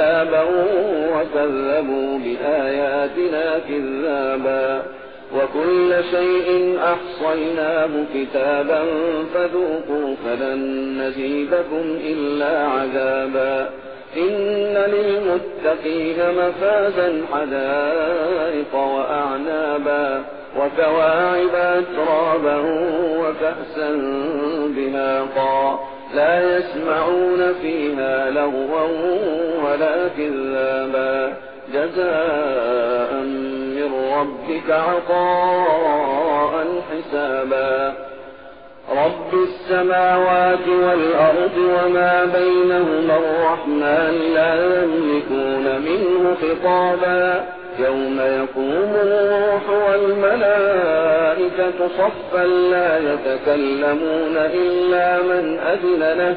حسابا وكذبوا بآياتنا كذابا وكل شيء أحصيناه كتابا فذوقوا فلن نزيدكم إلا عذابا إن للمتقين مفازا حدائق وأعنابا وكواعب أترابا وكأسا بهاقا لا يسمعون فيها لغوا ولا كذابا. جزاء من ربك عطاء حسابا. رب السماوات والأرض وما بينهما الرحمن لا يملكون منه خطابا. يوم يقوم الروح والملائكة صفا لا يتكلمون إلا من أذن له.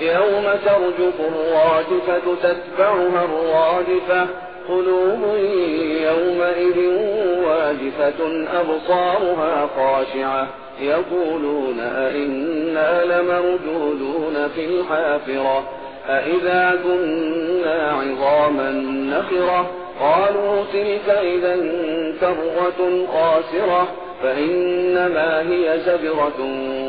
يوم ترجف الراجفة تتبعها الرادفة قلوب يومئذ واجفة أبصارها خاشعة. يقولون أئنا لمردودون في الحافرة أئذا كنا عظاما نخرة؟ قالوا تلك إذا كرة خاسرة فإنما هي زبرة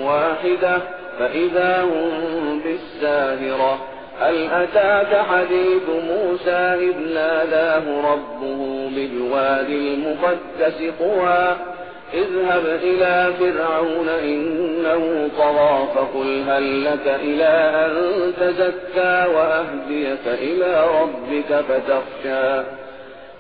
واحدة. فإذا هم بالساهرة هل أتاك حديث موسى إذ ناداه ربه بالوادي المقدس طوى اذهب إلى فرعون إنه طغى فقل هل لك إلى أن تزكى وأهديك إلى ربك فتخشى.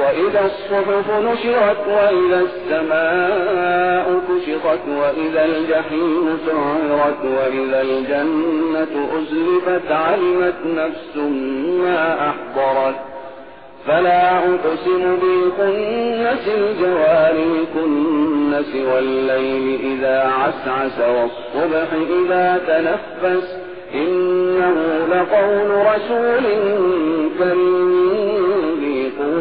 وإذا الصحف نشرت وإذا السماء كشطت وإذا الجحيم سعرت وإذا الجنة أزلفت علمت نفس ما أحضرت. فلا أقسم بالكنس الجوار الكنس والليل إذا عسعس والصبح إذا تنفس. إنه لقول رسول كريم.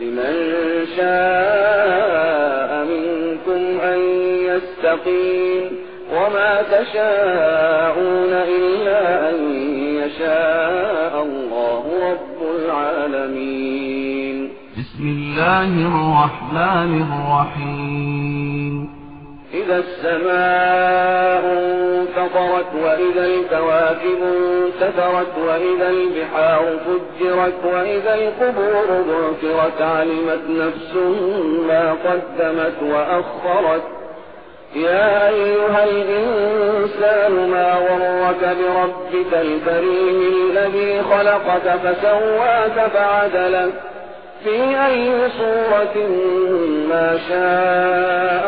لمن شاء منكم أن يستقيم وما تشاءون إلا أن يشاء الله رب العالمين. بسم الله الرحمن الرحيم. إذا السماء انفطرت وإذا الكواكب انتثرت وإذا البحار فجرت وإذا القبور بعثرت علمت نفس ما قدمت وأخرت. يا أيها الإنسان ما غرك بربك الكريم الذي خلقك فسواك فعدلك في أي صورة ما شاء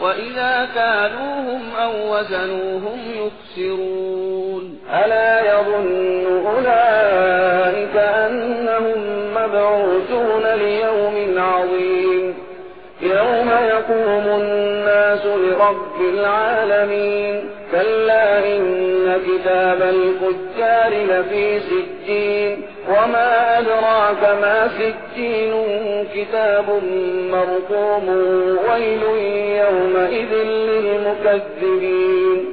وإذا كالوهم أو وزنوهم يخسرون ألا يظن أولئك أنهم مبعوثون ليوم عظيم يوم يقوم الناس لرب العالمين كلا إن كتاب الفجار لفي سجين وما أدراك ما سجين كتاب مرقوم ويل يومئذ للمكذبين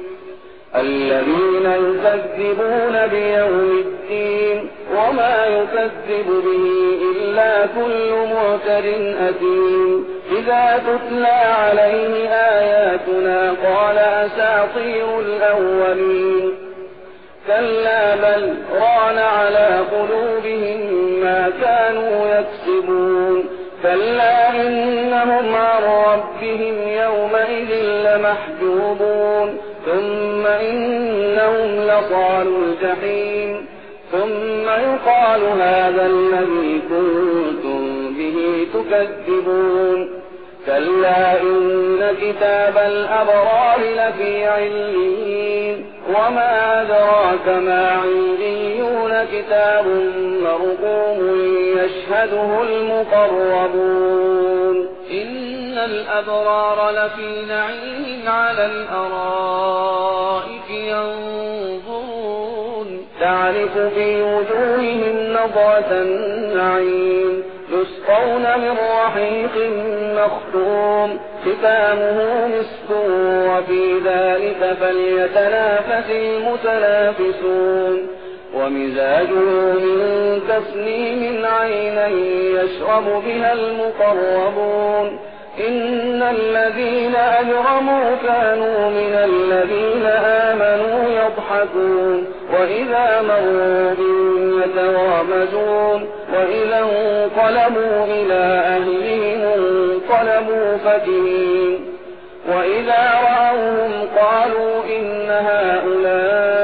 الذين يكذبون بيوم الدين وما يكذب به إلا كل معتد أثيم إذا تتلى عليه آياتنا قال أساطير الأولين كلا بل ران على قلوبهم ما كانوا يكسبون كلا إنهم عن ربهم يومئذ لمحجوبون ثم إنهم لصالوا الجحيم ثم يقال هذا الذي كنتم به تكذبون كلا إن كتاب الأبرار لفي عليين وما أدراك ما عليون كتاب مرقوم يشهده المقربون إن الأبرار لفي نعيم على الأرائك ينظرون تعرف في وجوههم نظرة النعيم يسقون من رحيق مختوم ختامه مسك وفي ذلك فليتنافس المتنافسون. ومزاجه من تسنيم عينا يشرب بها المقربون. إن الذين أجرموا كانوا من الذين آمنوا يضحكون. وإذا مروا بهم يتغامزون وإذا انقلبوا إلى أهلهم انقلبوا فكهين وإذا رأوهم قالوا إن هؤلاء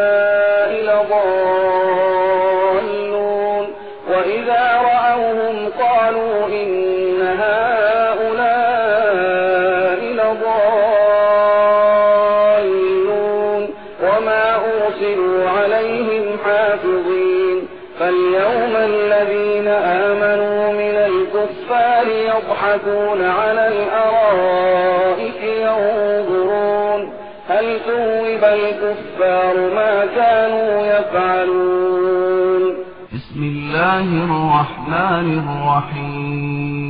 يضحكون على الأرائك ينظرون هل ثوب الكفار ما كانوا يفعلون؟ بسم الله الرحمن الرحيم.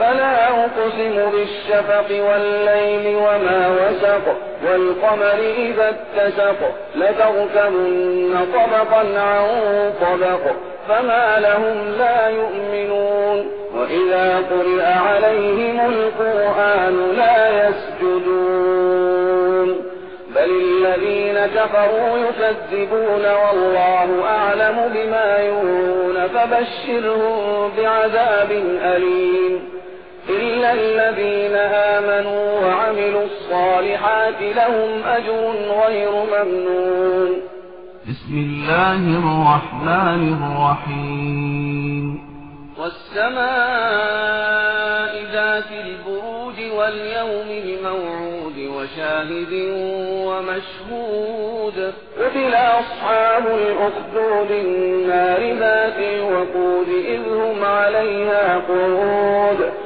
فلا أقسم بالشفق والليل وما وسق والقمر إذا اتسق لتركبن طبقا عن طبق فما لهم لا يؤمنون وإذا قرئ عليهم القرآن لا يسجدون بل الذين كفروا يكذبون والله أعلم بما يرون فبشرهم بعذاب أليم إلا الذين آمنوا وعملوا الصالحات لهم أجر غير ممنون. بسم الله الرحمن الرحيم. والسماء ذات البروج واليوم الموعود وشاهد ومشهود. قتل أصحاب الأخدود النار ذات الوقود إذ هم عليها قعود.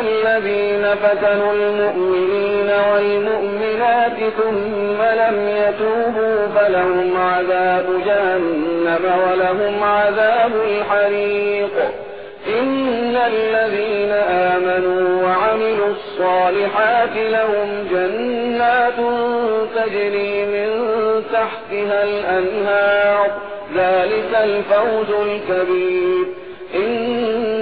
الذين فتنوا المؤمنين والمؤمنات ثم لم يتوبوا فلهم عذاب جهنم ولهم عذاب الحريق. إن الذين آمنوا وعملوا الصالحات لهم جنات تجري من تحتها الأنهار. ذلك الفوز الكبير.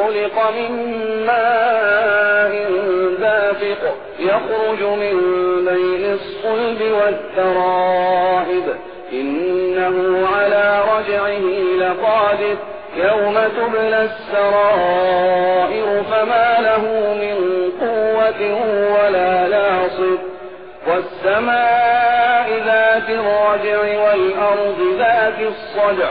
خلق من ماء دافق يخرج من بين الصلب والترائب. إنه على رجعه لقادر. يوم تبلى السرائر فما له من قوة ولا ناصر. والسماء ذات الرجع والأرض ذات الصدع.